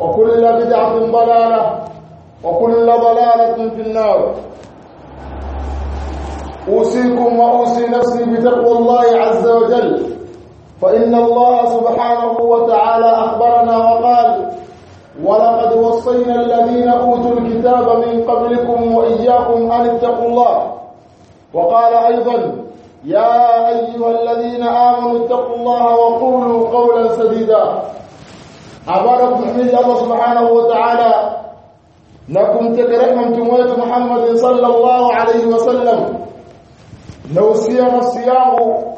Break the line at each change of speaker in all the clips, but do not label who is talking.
وكل بدعة ضلالة وكل ضلالة في النار. أوصيكم وأوصي نفسي بتقوى الله عز وجل. فإن الله سبحانه وتعالى أخبرنا وقال ولقد وصينا الذين أوتوا الكتاب من قبلكم وإياكم أن اتقوا الله وقال أيضا يا أيها الذين آمنوا اتقوا الله وقولوا قولا سديدا abara kumhimidi Allah subhanahu wa ta'ala na kumtekeleza mtume wetu Muhammad sallallahu alayhi wasallam na usia nafsi yangu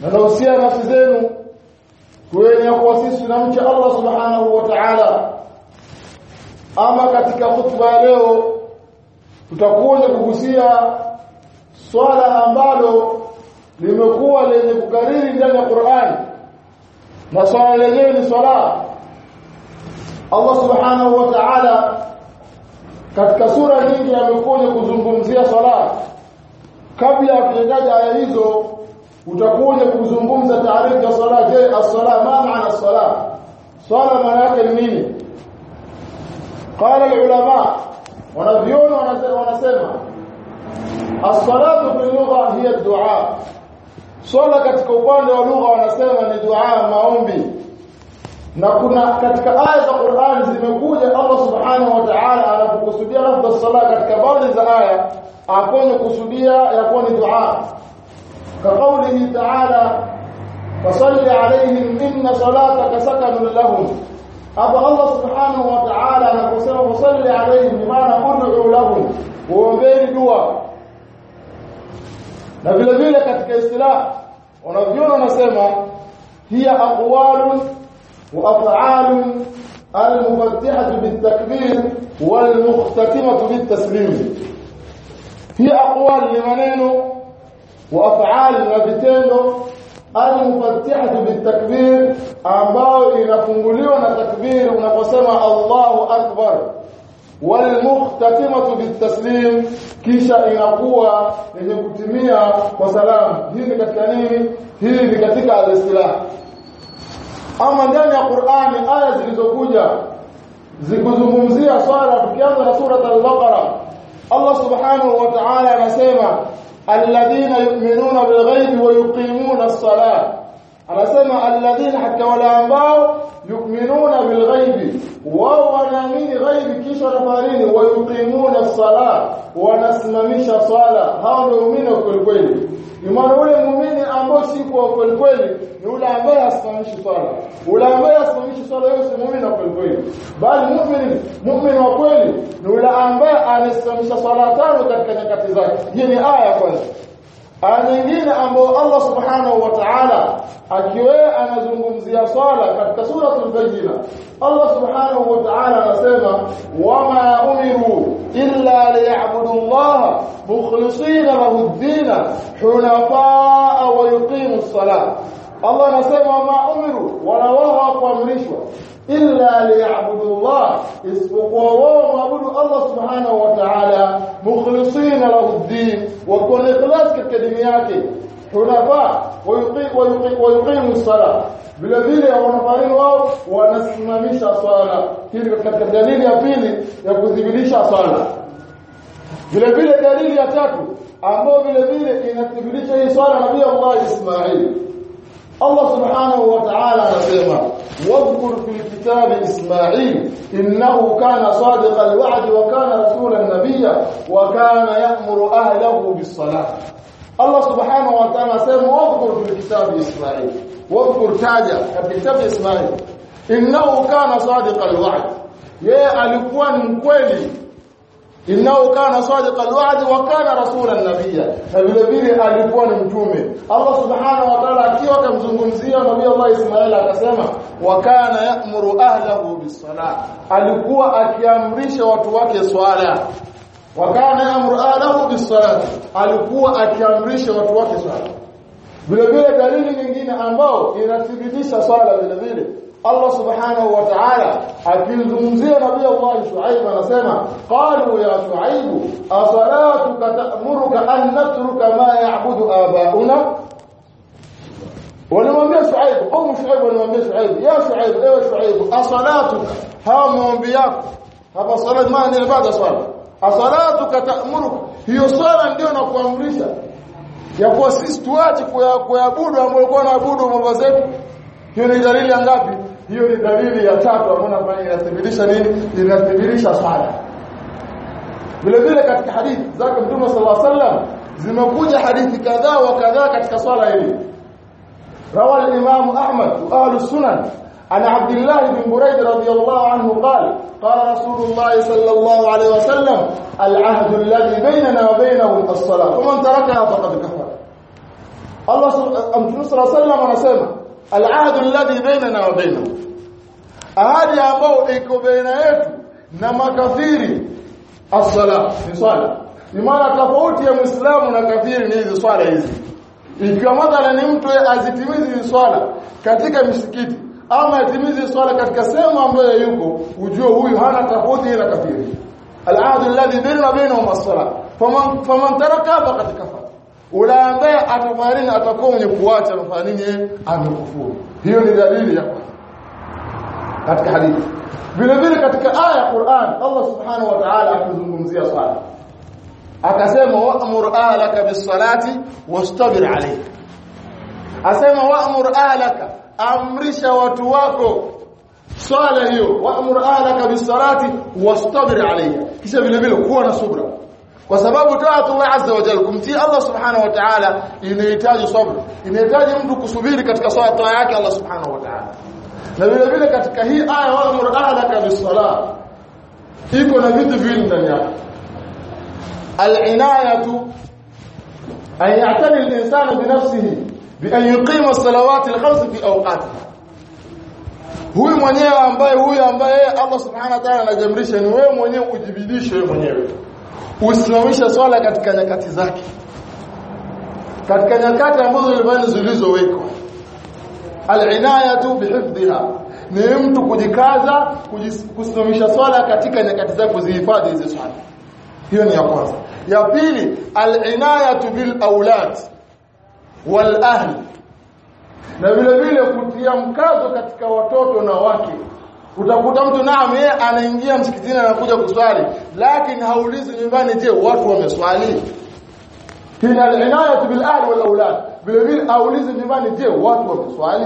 na nausia nafsi zenu kuweni kwa sisi tunamcha Allah subhanahu wa ta'ala. Ama katika khutba ya leo tutakuja kugusia swala ambalo limekuwa lenye kukariri ndani ya Qur'an. Na swala lenyewe ni swala Allah subhanahu wa ta'ala katika sura nyingi amekuja kuzungumzia swala kabla ya kuendaja aya hizo utakuja kuzungumza taarifa ya swala je as-sala ma maana as-sala swala maana yake ni nini qala al-ulama wanavyoni wanasema as-salatu fi lugha hiya ad-du'a swala katika upande wa lugha wanasema ni dua maombi na kuna katika aya za Qur'an zimekuja Allah Subhanahu wa Ta'ala anapokusudia lafdh sala katika baadhi za aya akonye kusudia yakuwa ni dua ka qawlihi ta'ala fasalli alayhim inna salataka sakanun lahum hapa Allah Subhanahu wa Ta'ala anaposema fasalli alayhim maana ud'u lahum uombeni dua na vile vile katika istilah wanavyona wanasema hiya aqwalun وأفعال المفتحة بالتكبير والمختتمة بالتسليم. هي أقوال لمنينه وأفعال لمنينه المفتحة بالتكبير أعباو إلى فنقليون تكبير ونقسم الله أكبر. والمختتمة بالتسليم كيشا إلى قوة إلى كتمية وسلام. هي بكتنين هي بكتك على الاستلاح ama ndani ya Qur'ani aya zilizokuja zikuzungumzia swala tukianza na sura al-Baqara Allah subhanahu wa ta'ala anasema alladhina yu'minuna bilghaibi wa yuqimuna as-salah anasema alladhina hatta wala ambao yu'minuna bilghaibi wao wanaamini ghaibi kisha wanafarini wayuqimuna sala wanasimamisha swala. Hao ndio muumini kweli kweli. Imani ule muumini ambao si kwa kweli kweli ni ule ambaye asimamishi swala. Ule ambaye asimamishi swala yeye si muumini kweli kweli. Bali muumini muumini wa kweli ni ule ambaye anasimamisha swala tano katika nyakati zake. Hii ni aya kwanza aya nyingine ambayo Allah subhanahu wa ta'ala akiwa anazungumzia swala katika suratul bayyina Allah subhanahu wa ta'ala anasema wama umiru illa liya'budu Allah mukhlisina lahu ad-din hunafaa wa yuqimu as-salah Allah anasema ma umiru wala wao hawakuamrishwa إلا ليعبدوا الله. اسبقوا وعبدوا الله سبحانه وتعالى. مخلصين له الدين. وكل إخلاص كالكدميات حنفاء. ويقيم ويقي ويقي الصلاة. بلذين ونفعين واو ونسمميش صلاة. تلك الدليل يفيني يكذبليش صلاة. بلذين دليل يتاكو أما بلذين إن تبليش أي صلاة نبي الله إسماعيل. الله سبحانه وتعالى نسيما واذكر في الكتاب إسماعيل إنه كان صادق الوعد وكان رسول النبي وكان يأمر أهله بالصلاة. الله سبحانه وتعالى نسيما واذكر في الكتاب إسماعيل واذكر تاجة في الكتاب إسماعيل. إنه كان صادق الوعد. يا ألقوان كويلي innahu kana sadiqal wa'd wa kana rasulan nabiyya. Na vile vile alikuwa ni mtume. Allah subhanahu wa ta'ala akiwa akamzungumzia nabii Allah Ismail akasema wa kana ya'muru ahlahu bis-salah. Alikuwa akiamrisha watu wake swala. Wa kana ya'muru ahlahu bis-salah. Alikuwa akiamrisha watu wake swala. Vile vile dalili nyingine ambao inathibitisha swala vile vile Ta'ala akizungumzia nabii Allah Shuaib anasema qalu ya Shuaib asalatuka ta'muruka an natruka ma ya'budu abauna walimwambia Shuaib au Shuaib walimwambia Shuaib ya Shuaib ewe Shuaib asalatuka hawa maombi yako hapa sala maana ni ibada swala asalatuka ta'muruka hiyo swala ndio nakuamrisha ya kuwa sisi tuache kuabudu ambao walikuwa wanaabudu baba zetu hiyo ni dalili ya ngapi hiyo ni dalili ya tatu ambayo nafanya inathibitisha nini inathibitisha swala vile vile katika hadithi zake mtume sallallahu alaihi wasallam zimekuja hadithi kadhaa wa kadhaa katika swala hili روى الإمام أحمد وأهل السنن عن عبد الله بن بريد رضي الله عنه قال قال رسول الله صلى الله عليه وسلم العهد الذي بيننا وبينهم الصلاة ومن تركها فقد كفر الله صلى الله عليه وسلم anasema alahdu alladhi bainana wa ahadi ambao iko baina yetu na makafiri as-sala ni swala. Ni maana tofauti ya muislamu na kafiri ni hizi swala hizi. Ikiwa madhara ni mtu azitimizi hizi swala katika misikiti ama atimizi swala katika sehemu ambayo yuko ujue huyu hana tofauti ila kafiri. Al-ahdu alladhi bainana wa bainahum as-sala faman faman taraka faqad kafara ula ambaye atafarini atakuwa mwenye kuacha anafanya nini amekufuru. Hiyo ni dalili ya katika hadithi. Vile vile katika aya ya Qur'an Allah subhanahu wa ta'ala akizungumzia swala. Akasema wa'mur ahlaka bis-salati wastabir 'alayha asema wa'mur ahlaka amrisha watu wako swala hiyo. Wa'mur ahlaka bis-salati wastabir 'alayha kisha vile vile kuwa na subra kwa sababu taatu Allah azza wa jalla kumtii Allah subhanahu wa ta'ala inahitaji sabr inahitaji mtu kusubiri katika swala yake Allah subhanahu wa ta'ala na vile vile katika hii aya wa'mur ahlaka bis-salah iko na vitu vingi ndani yake al-inayatu an ya'tani al-insanu bi nafsihi bi an yuqima as-salawat al-khams fi awqatiha huyu mwenyewe ambaye huyu ambaye Allah subhanahu wa ta'ala anajamrisha ni wewe mwenyewe ujibidishe wewe mwenyewe usimamisha swala katika nyakati zake. Katika nyakati ambazo zilibani zilizowekwa. Al-inayatu bihifdhiha. Ni mtu kujikaza kusimamisha swala katika nyakati zake kuzihifadhi hizo swala. Hiyo ni ya kwanza. Ya pili al-inayatu bil aulad wal ahli na vile vile kutia mkazo katika watoto na wake utakuta mtu naam yeye anaingia msikitini anakuja kuswali lakini haulizi nyumbani je watu wameswali? Hina al-inayatu bil ahli wal aulad vile vile aulizi nyumbani je watu wameswali?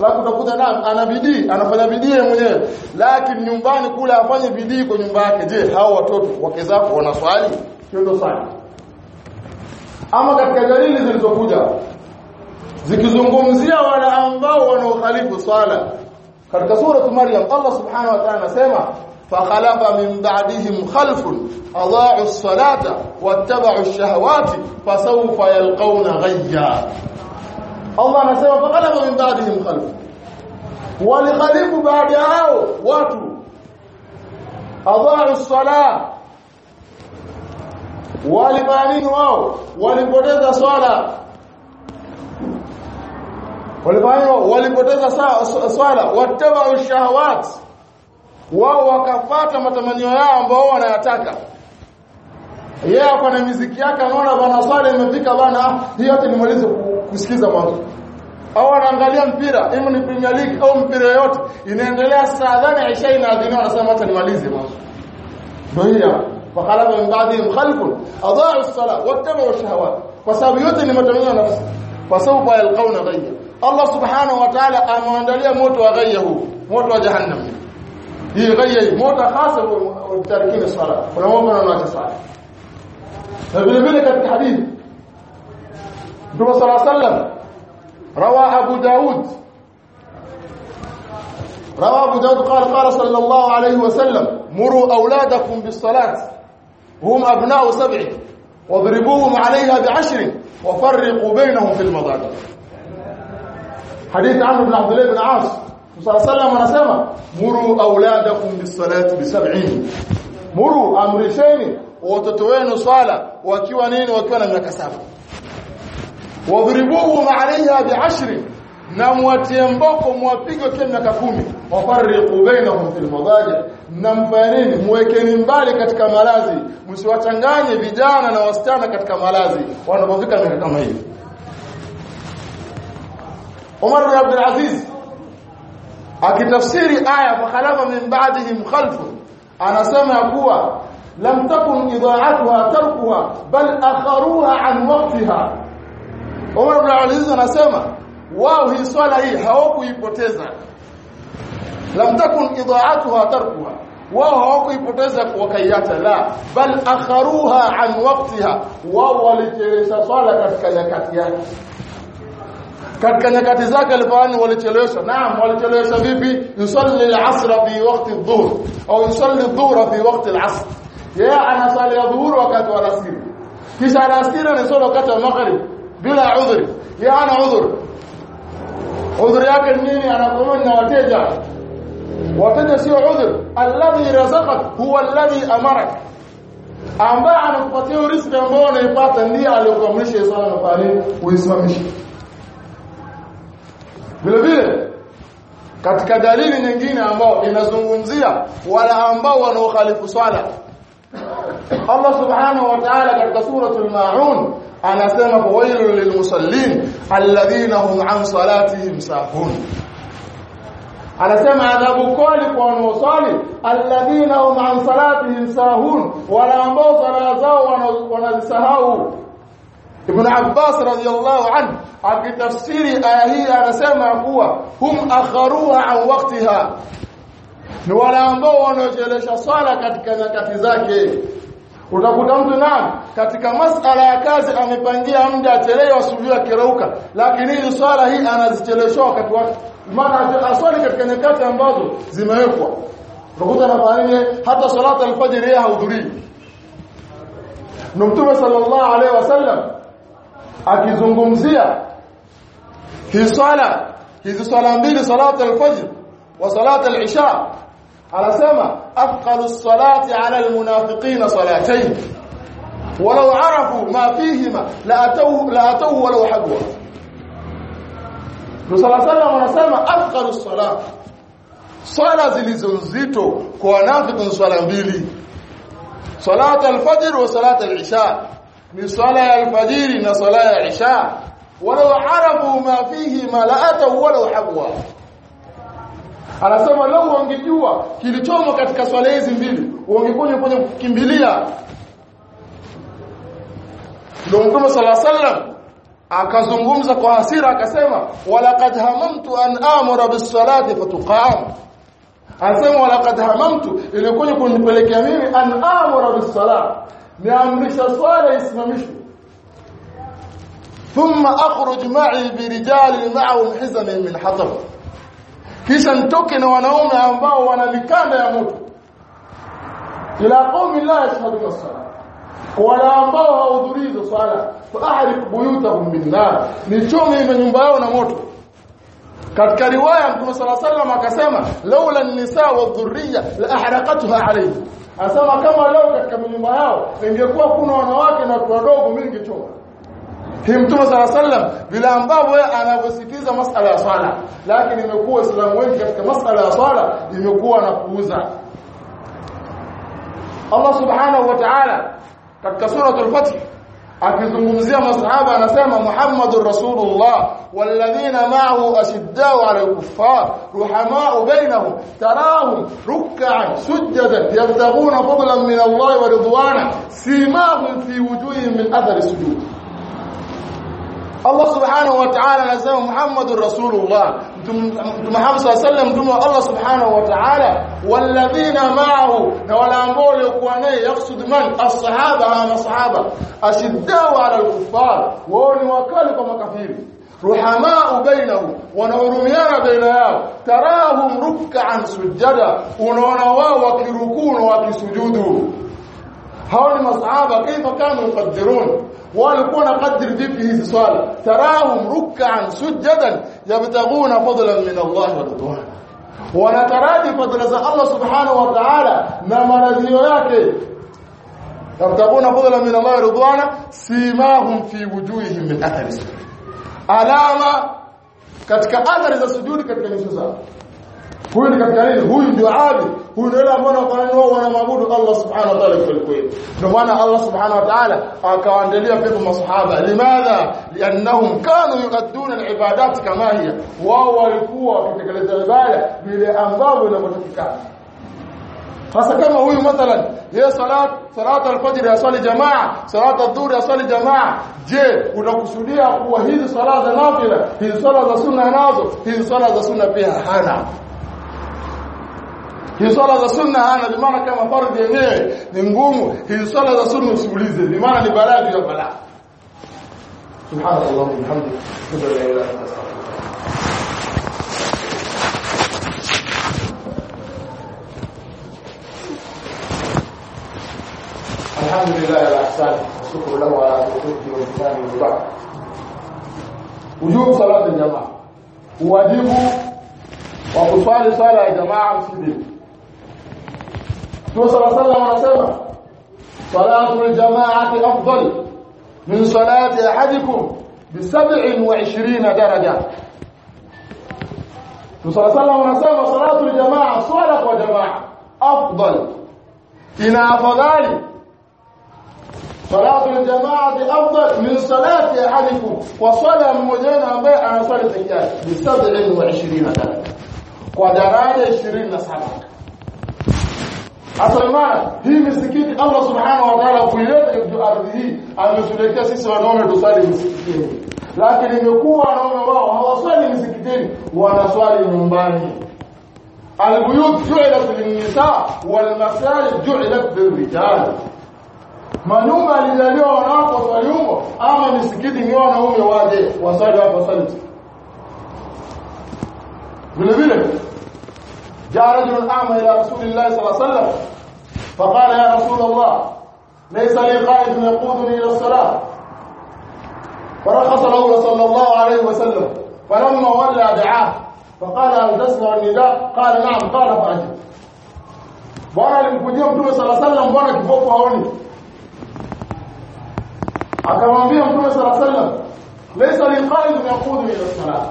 Lakini utakuta naam ana bidii anafanya bidii yeye mwenyewe lakini nyumbani kule afanye bidii kwa nyumba yake. Je hao watoto wake zako wanaswali? Hiyo ndio swali. Ama katika dalili zilizokuja zikizungumzia wale ambao wanaokhalifu swala katika sura Maryam Allah subhanahu wa ta'ala anasema فخلف من بعدهم خلف اضاعوا الصلاه واتبعوا الشهوات فسوف يلقون غيا Allah anasema فخلف من بعدهم خلف walikhalifu baada yao watu adhaa'u الصلاه walifanya wao walipoteza swala walifanya walipoteza swala wataba shahawat. Wao wakafata matamanio yao ambao wanayataka. Yeye yeah, ako na muziki yake anaona bana swala imefika bana hiyo yote nimalize kusikiza mwanzo. Au anaangalia mpira hiyo ni Premier League au mpira yote inaendelea saa adhani Isha inaadhiniwa anasema acha nimalize mwanzo. Ndio hiyo fakala min ba'dihim khalfun adaa'u as-salat wattaba'u ash-shahawat kwa sababu yote ni matamanio ya nafsi. Fasawfa yalqawna ghayya Allah subhanahu wa ta'ala ameandalia moto wa ghayya huu moto wa jahannam hii ghayya moto hasa wa tarikini sala kuna mambo na sala na vile vile katika hadithi Mtume صلى الله روى أبو داود روى أبو داود قال قال صلى الله عليه وسلم مروا أولادكم بالصلاة هم أبناء سبع واضربوهم عليها بعشر وفرقوا بينهم في المضاجع hadithi Amr ibn Abdullah ibn As. Sallallahu anasema muru auladakum bisalati bisab'in. Muru amrisheni watoto wenu swala wakiwa nini? Wakiwa na miaka saba. Wadribuhu ma'alayha bi'ashri na mwatie mboko mwapige kwa miaka kumi. Wafariqu bainahum fil madaji na mfanini muwekeni mbali katika malazi. Msiwachanganye vijana na wasichana katika malazi. Wanapofika miaka kama hiyo. Umar bin Abdul Aziz akitafsiri aya fakhalafa min ba'dihim khalfun anasema kuwa lam takun idha'atuha tarkuha bal akharuha an waqtiha Umar bin Aziz anasema wao hii swala hii hawakuipoteza lam takun idha'atuha tarkuha wao hawakuipoteza wakaiacha la bal akharuha an waqtiha wao walichelewesha swala katika nyakati yake katika nyakati zake alifanya walichelewesha naam walichelewesha vipi yusalli al-asr fi waqti adh-dhuhr au yusalli adh-dhuhra fi waqti al-asr yeye anasali adh-dhuhr wakati wa alasiri kisha alasiri anasali wakati wa maghrib bila udhuri yeye ana udhur udhur yake nini anakuwa na wateja wateja sio udhur alladhi razaqak huwa alladhi amarak ambaye anakupatia riziki ambao unaipata ndiye aliyokuamrisha swala na fani uisimamishe vile vile katika dalili nyingine ambao inazungumzia wala ambao wanaokhalifu swala. Allah subhanahu wa ta'ala katika suratul maun anasema wailul lilmusallin alladhina hum an salatihim sahun. Anasema adhabu kali kwa wanaosali alladhina hum an salatihim sahun. Wala ambao sala zao wanazisahau Ibn Abbas radhiyallahu anhu akitafsiri aya hii anasema kuwa hum akharuha an waqtiha ni wale ambao wanaochelesha swala katika nyakati zake utakuta mtu naam katika masala ya kazi amepangia muda achelewe asubuhi akirauka lakini hii swala hii anazicheleshwa wakati wake maana aswali katika nyakati ambazo zimewekwa utakuta anafanya hata salata alfajr yeye hahudhurii Mtume sallallahu alaihi wasallam akizungumzia hii swala hizi swala mbili salatu al-fajr wa salatu al-isha anasema afqalu salati ala al-munafiqina salatayn walau arafu ma fihima la atawhu la atawhu walau habwa Rasul sallallahu anasema afqalu salat swala zilizo nzito kwa wanafiki swala mbili salatu al-fajr wa salatu al-isha ni swala ya alfajiri na swala ya isha. Walau arabu ma fihi ma la atau walau habwa. Anasema lau wangejua kilichomo katika swala hizi mbili wangekuja kwenye kukimbilia. Ndio mtume sala sallam akazungumza kwa hasira akasema walaqad hamamtu an amura bis salati fatuqam anasema walaqad hamamtu ilikuwa kunipelekea mimi an amura bis salati ma'i birijali ma'ahum hizam min hatab kisha nitoke na wanaume ambao wana mikanda ya moto ila qaumi la yashhaduna as-salat wala ambao hawahudhurii swala fa ahrif buyutahum bin nar nichome nyumba yao na moto katika riwaya Mtume الله عليه akasema laula an-nisa wa dhurriya la ahraqatuha alayhi Anasema kama leo katika nyumba yao ingekuwa kuna wanawake na watu wadogo mingi choma. Hii Mtume sala sallam vile ambavyo anavyositiza masala ya swala, lakini imekuwa Waislamu wengi katika masala ya swala imekuwa na kuuza. Allah Subhanahu wa Ta'ala katika suratul fath akizungumzia masahaba anasema Muhammadur Rasulullah walladhina ma'ahu ashiddau 'ala al-kuffar ruhamau bainahum tarahum ruk'an sujadan yabtaghuna fadlan min Allah wa ridwana simahum fi wujuhihim min athari sujud الله سبحانه وتعالى نزل محمد رسول الله. محمد صلى الله عليه وسلم الله سبحانه وتعالى. والذين معه ولا مول يقوانا يقصد من؟ الصحابة. أما الصحابة. أشدوا على الكفار. وأن وهم وكالك كثير. رحماء بينه ونعرميان بينه تراهم ركعا سجدا. ونعنواه وكركون وكسجوده هؤلاء الصحابه كيف كانوا يقدرون؟ ولكون قدر فيه سؤال. تراهم ركعا سجدا يبتغون فضلا من الله ورضوانا. ورضوانه ونتراجي فضل الله سبحانه وتعالى نمرضي وياكي يبتغون فضلا من الله ورضوانا سيماهم في وجوههم من أثر السجود. علامة كتك أثر السجود كتك نشوزها. Huyu ni katika nini huyu ndio abi huyu ndio ambao wao wanamwabudu Allah subhanahu wa ta'ala kweli kweli ndio maana Allah subhanahu wa ta'ala akawaandalia pepo masahaba limadha liannahum kanu yuqadduna alibadat kama hiya wao walikuwa wakitekeleza ibada vile ambavyo inavyotakikana hasa kama huyu mathalan yeye salat salat al-fajr ya swali jamaa salat adh-dhuhr ya swali jamaa je unakusudia kuwa hizi sala za nafila hizi sala za sunna nazo hizi sala za sunna pia hana hizi swala za sunna hana bimaana kama fardhi yenyewe ni ngumu hizi swala za sunna usiulize bimaana ni balaa ya balaa subhanallah walhamdulillah la ilaha illa allah الحمد لله على احسانه والشكر له على توفيقه وامتنانه وبعد وجوب صلاه الجماعه واجب وكصلي صلاه الجماعه msikitini Mtume موسى صلى الله عليه وسلم. صلاة الجماعة أفضل من صلاة أحدكم بسبع وعشرين درجة. موسى صلى الله عليه وسلم صلاة الجماعة صلاة وجماعة أفضل. إن أفضل صلاة الجماعة أفضل من صلاة أحدكم. وصلاة مجانا بي أنا صلاة الزكاة بسبع وعشرين درجة. ودرجة عشرين صلاة 27 Hasa hii misikiti Allah Subhanahu wa Ta'ala kuileta katika ardhi hii ametuletea sisi wanaume tusali misikitini. Lakini imekuwa wanaume wao hawaswali misikitini, wanaswali nyumbani. Albuyut ju'ilat lin-nisa wal masajid ju'ilat lir-rijal. Manyumba alijaliwa wanawake waswali huko ama misikiti ni wanaume waje wasali hapo wasali. Vile vile جاء رجل أعمى إلى رسول الله صلى الله عليه وسلم فقال يا رسول الله ليس لي قائد يقودني إلى الصلاة. فرخص له صلى الله عليه وسلم فلما ولى دعاه فقال هل تسمع النداء؟ قال نعم. قال فأجب. بوانا لمكوديه مطلوب صلى الله عليه وسلم بوانا كفوق هوني akamwambia mtume sala salam laisa li qaid yaqudu ila salat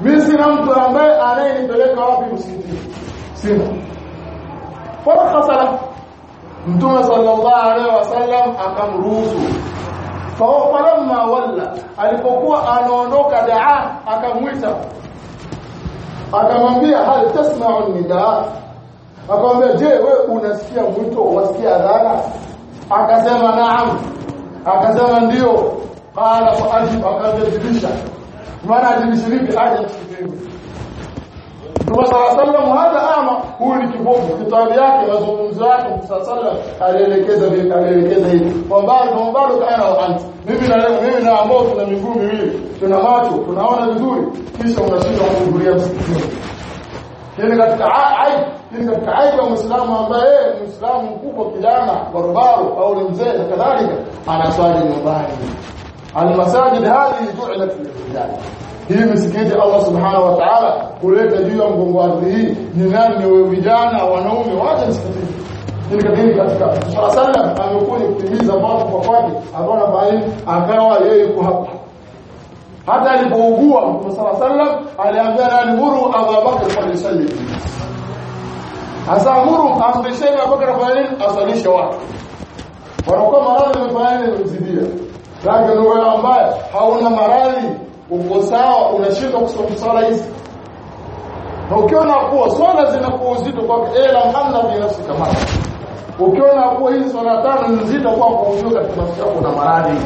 mimi si na mtu ambaye anayenipeleka wapi msikiti sina farkhasa la mtume sallallahu alaihi wasallam akamruhusu. Falamma walla. Alipokuwa anaondoka daa akamwita. Akamwambia hal tasma'u nidaa akamwambia je wewe unasikia mwito wasikia adhana akasema naam. Akasema ndio. Qala fa ajib. Akajibisha maana ajibishiriki aje msikitini Mtume صلى الله hata ama huyu ni kibovu kitabu yake mazungumzo yake Mtume sallam alielekeza vipi alielekeza hivi kwa mbali kwa mbali kana wa anti mimi na leo mimi na ambao tuna miguu miwili tuna macho tunaona vizuri kisha unashindwa kuhudhuria msikitini Hili katika aibu hili katika aibu ya Muislamu ambaye ni Muislamu mkubwa kijana barobaro au ni mzee na kadhalika anaswali nyumbani almasajid hadhihi ju'ilat lil-rijal hii misikiti Allah subhanahu wa ta'ala kuleta juu ya mgongo ardhi hii ni nani ni vijana wanaume waje msikitini ili kadiri katika Rasul sallam amekuja kutimiza mambo kwa kwake akaona bali akawa yeye yuko hapa hata alipougua Mtume صلى sallam aliambia nani muru Abu Bakr falisalli hasa muru amrisheni Abu Bakr fali asalishe watu wanakuwa maradhi yamefanya nini kuzidia lakini wewe ambaye hauna maradhi uko sawa unashindwa kusoma swala hizi? Na ukiona kuwa swala zinakuwa uzito kwa ila hamna binafsi kama ukiona kuwa hizi swala tano ni nzito kwako ujue katika nafsi yako na maradhi.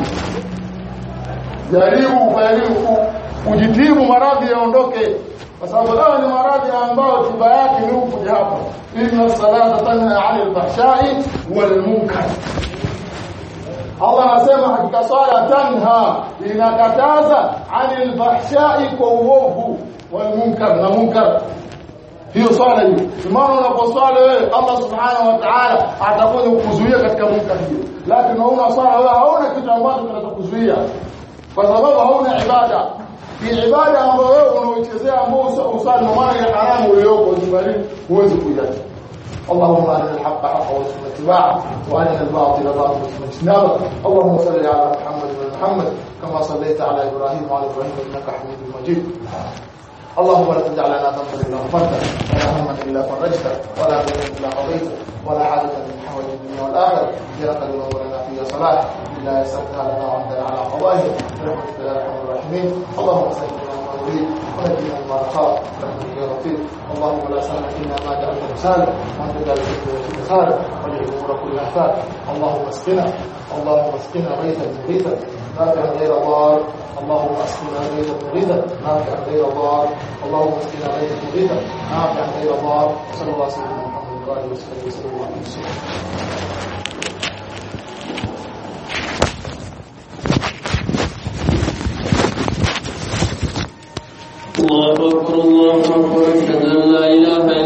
Jaribu jaribu kujitibu maradhi yaondoke. Kwa sababu hayo ni maradhi ambayo tiba yake ni huku hapa inna salata tanha 'anil fahsha'i wal munkar Allah anasema hakika swala tanha inakataza 'anil fahsha'i kwa uovu wal munkar na munkar hiyo swala hiyo maana unaposwali wewe Allah subhanahu wa ta'ala atakuja kukuzuia katika munkar hiyo lakini una swala wewe hauna kitu ambacho kinachokuzuia kwa sababu hauna ibada ni ibada ambayo wewe unaochezea ambao usali maana ya haramu uliyoko zibali huwezi kuiacha اللهم أرنا الحق حقا وارزقنا اتباعه وأرنا الباطل باطلا وارزقنا اجتنابه اللهم صل على محمد وعلى محمد كما صليت على إبراهيم وعلى إبراهيم إنك حميد مجيد. اللهم لا تدع لنا ذنبا إلا غفرته ولا هما إلا فرجته ولا دينا إلا قضيته ولا حاجة من حوائج الدنيا والآخرة. ذنوب لنا فيها صلاه إلا يسرتها لنا وانت على قضائه. برحمتك يا أرحم الراحمين. اللهم سلمنا ما نريد ونجينا ما نخاف برحمتك يا رفيق اللهم لا سهل الا ما جعلته سهلا وانت جعل الحكمه سهلا والامور كلها سهل اللهم اسقنا اللهم اسقنا غيثا مغيثا نافعا غير ضار اللهم اسقنا غيثا مغيثا نافعا غير ضار اللهم اسقنا غيثا مغيثا نافعا غير ضار صلى الله عليه وسلم محمد وعلى اله وصحبه وسلم